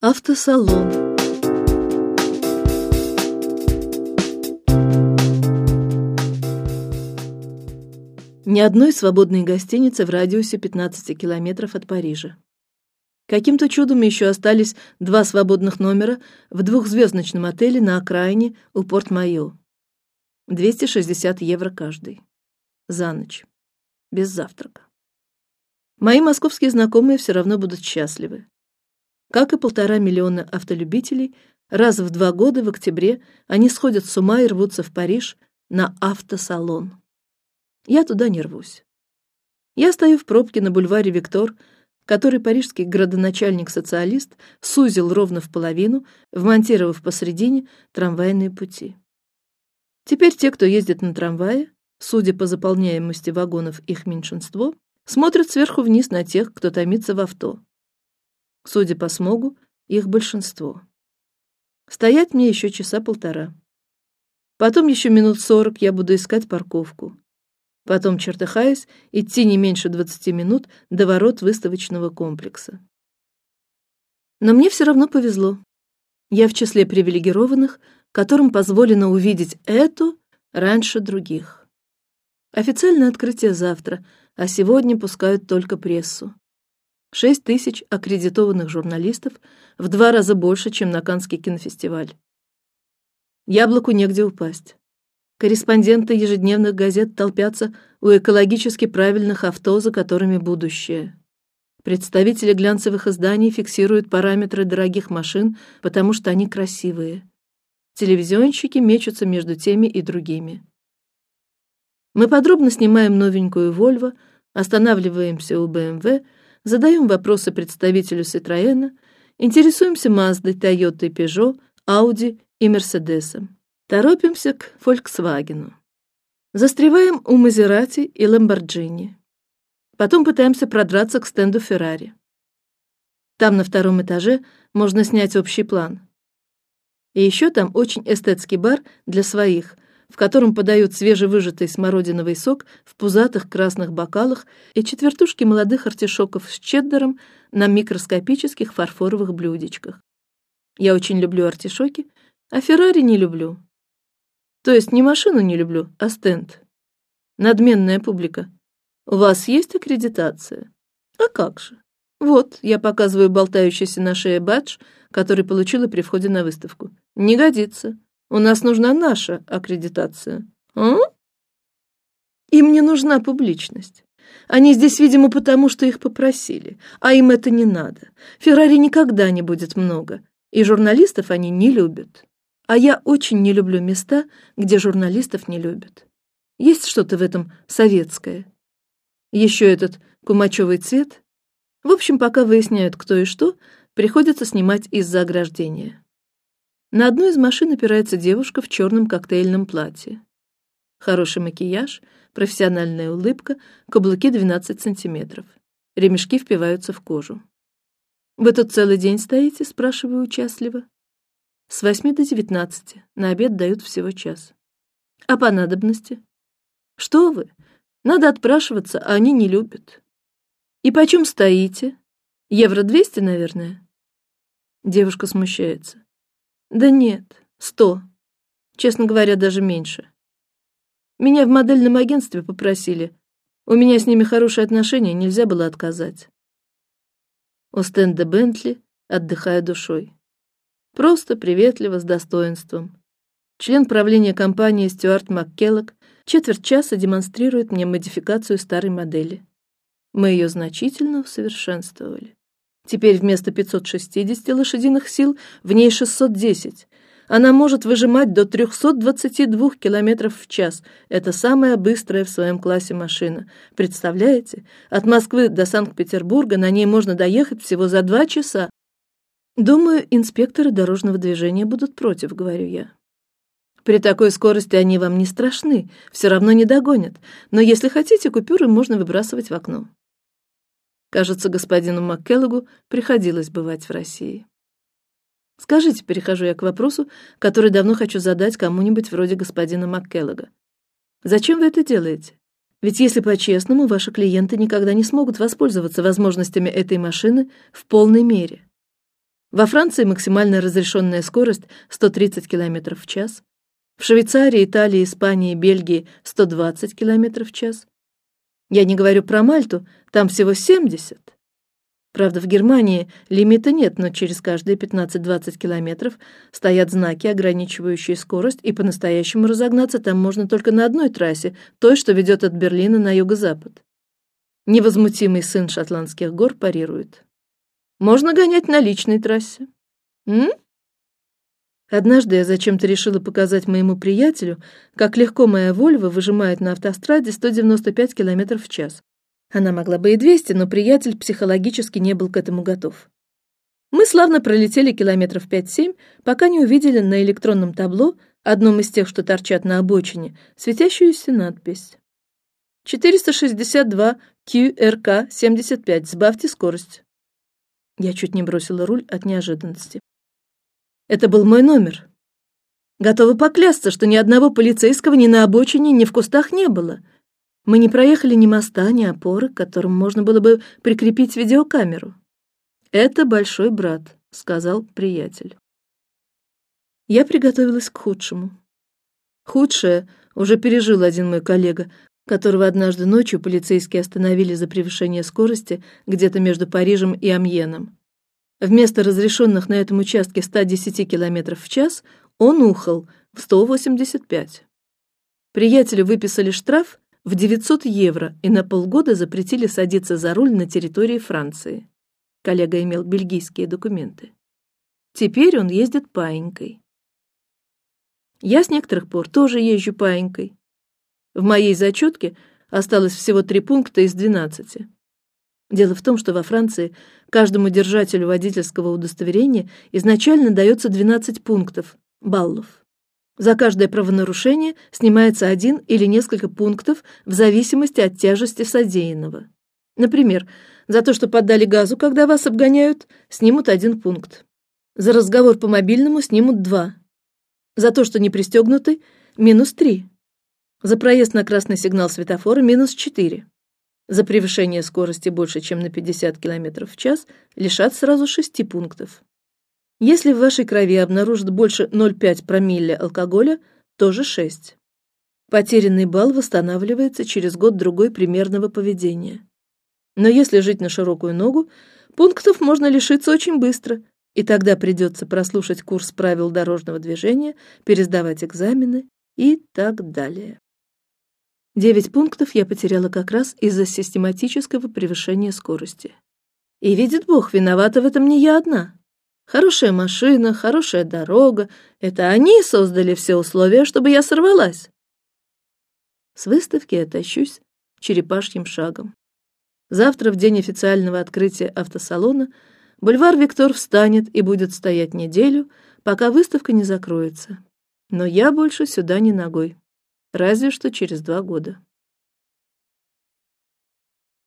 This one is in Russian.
Автосалон. Ни одной свободной гостиницы в радиусе 15 километров от Парижа. Каким-то чудом еще остались два свободных номера в двухзвездочном отеле на окраине у Порт-Майо. 260 евро каждый за ночь, без завтрака. Мои московские знакомые все равно будут счастливы. Как и полтора миллиона автолюбителей, раз в два года в октябре они сходят с ума и рвутся в Париж на автосалон. Я туда не рвусь. Я стою в пробке на бульваре Виктор, который парижский градоначальник-социалист сузил ровно в половину, вмонтировав посредине трамвайные пути. Теперь те, кто ездит на трамвае, судя по заполняемости вагонов их меньшинство, смотрят сверху вниз на тех, кто томится в авто. Судя по смогу, их большинство. Стоять мне еще часа полтора. Потом еще минут сорок я буду искать парковку. Потом, чертыхаясь, идти не меньше двадцати минут до ворот выставочного комплекса. Но мне все равно повезло. Я в числе привилегированных, которым позволено увидеть эту раньше других. Официальное открытие завтра, а сегодня пускают только прессу. Шесть тысяч аккредитованных журналистов, в два раза больше, чем на Каннский кинофестиваль. Яблоку негде упасть. Корреспонденты ежедневных газет толпятся у экологически правильных авто, за которыми будущее. Представители глянцевых изданий фиксируют параметры дорогих машин, потому что они красивые. Телевизионщики мечутся между теми и другими. Мы подробно снимаем новенькую Volvo, останавливаемся у BMW задаем вопросы представителю Citroёна, интересуемся Маздой, Тойотой, Peugeot, Audi и Мерседесом. Торопимся к Volkswagen. Застреваем у Мазерати и Lamborghini. Потом пытаемся продраться к стенду Ferrari. Там на втором этаже можно снять общий план. И еще там очень эстетский бар для своих – в котором подают свежевыжатый смородиновый сок в пузатых красных бокалах и четвертушки молодых артишоков с чеддером на микроскопических фарфоровых блюдечках. Я очень люблю артишоки, а Феррари не люблю. То есть не машину не люблю, а стенд. Надменная публика. У вас есть аккредитация? А как же? Вот, я показываю болтающийся на шее бадж, который получила при входе на выставку. Не годится. У нас нужна наша аккредитация. А? Им не нужна публичность. Они здесь, видимо, потому что их попросили, а им это не надо. Феррари никогда не будет много, и журналистов они не любят. А я очень не люблю места, где журналистов не любят. Есть что-то в этом советское. Еще этот кумачевый цвет. В общем, пока выясняют, кто и что, приходится снимать из-за ограждения. На одну из машин опирается девушка в черном коктейльном платье. Хороший макияж, профессиональная улыбка, каблуки 12 сантиметров. Ремешки впиваются в кожу. Вы тут целый день стоите? спрашиваю участливо. С восьми до девятнадцати. На обед дают всего час. А по надобности? Что вы? Надо отпрашиваться, а они не любят. И почем стоите? Евро двести, наверное. Девушка смущается. Да нет, сто. Честно говоря, даже меньше. Меня в модельном агентстве попросили. У меня с ними хорошие отношения, нельзя было отказать. У стенда Бентли отдыхая душой. Просто приветливо с достоинством. Член правления компании Стюарт Маккеллок четверть часа демонстрирует мне модификацию старой модели. Мы ее значительно усовершенствовали. Теперь вместо 560 лошадиных сил в ней 610. Она может выжимать до 322 километров в час. Это самая быстрая в своем классе машина. Представляете? От Москвы до Санкт-Петербурга на ней можно доехать всего за два часа. Думаю, инспекторы дорожного движения будут против, говорю я. При такой скорости они вам не страшны, все равно не догонят. Но если хотите, купюры можно выбрасывать в окно. Кажется, господину Маккеллогу приходилось бывать в России. Скажите, перехожу я к вопросу, который давно хочу задать кому-нибудь вроде господина Маккеллога. Зачем вы это делаете? Ведь если по-честному, ваши клиенты никогда не смогут воспользоваться возможностями этой машины в полной мере. Во Франции максимальная разрешенная скорость 130 км в час. В Швейцарии, Италии, Испании, Бельгии 120 км в час. Я не говорю про Мальту, там всего 70. Правда, в Германии лимита нет, но через каждые 15-20 километров стоят знаки, ограничивающие скорость, и по-настоящему разогнаться там можно только на одной трассе, той, что ведет от Берлина на юго-запад. Невозмутимый сын шотландских гор парирует. Можно гонять на личной трассе. М? Однажды я зачем-то решила показать моему приятелю, как легко моя Вольва выжимает на автостраде 195 километров в час. Она могла бы и 200, но приятель психологически не был к этому готов. Мы славно пролетели километров пять-семь, пока не увидели на электронном табло, одном из тех, что торчат на обочине, светящуюся надпись: 462 QRK 75. Сбавьте скорость. Я чуть не бросила руль от неожиданности. Это был мой номер. Готовы поклясться, что ни одного полицейского ни на обочине, ни в кустах не было. Мы не проехали ни моста, ни опоры, к которым можно было бы прикрепить видеокамеру. Это большой брат, сказал приятель. Я приготовилась к худшему. Худшее уже пережил один мой коллега, которого однажды ночью полицейские остановили за превышение скорости где-то между Парижем и Амьеном. Вместо разрешенных на этом участке 110 км в час он ухал в 185. Приятелю выписали штраф в 900 евро и на полгода запретили садиться за руль на территории Франции. Коллега имел бельгийские документы. Теперь он ездит паинькой. Я с некоторых пор тоже езжу паинькой. В моей зачетке осталось всего три пункта из двенадцати. Дело в том, что во Франции каждому держателю водительского удостоверения изначально дается 12 пунктов баллов. За каждое правонарушение снимается один или несколько пунктов в зависимости от тяжести содеянного. Например, за то, что поддали газу, когда вас обгоняют, снимут один пункт. За разговор по мобильному снимут два. За то, что не пристегнуты, минус три. За проезд на красный сигнал светофора минус четыре. За превышение скорости больше, чем на 50 км в час, лишат сразу шести пунктов. Если в вашей крови обнаружат больше 0,5 промилле алкоголя, тоже шесть. Потерянный балл восстанавливается через год-другой примерного поведения. Но если жить на широкую ногу, пунктов можно лишиться очень быстро, и тогда придется прослушать курс правил дорожного движения, пересдавать экзамены и так далее. Девять пунктов я потеряла как раз из-за систематического превышения скорости. И видит Бог, виновата в этом не я одна. Хорошая машина, хорошая дорога — это они создали все условия, чтобы я сорвалась. С выставки я тащусь черепашьим шагом. Завтра, в день официального открытия автосалона, бульвар Виктор встанет и будет стоять неделю, пока выставка не закроется. Но я больше сюда не ногой разве что через два года.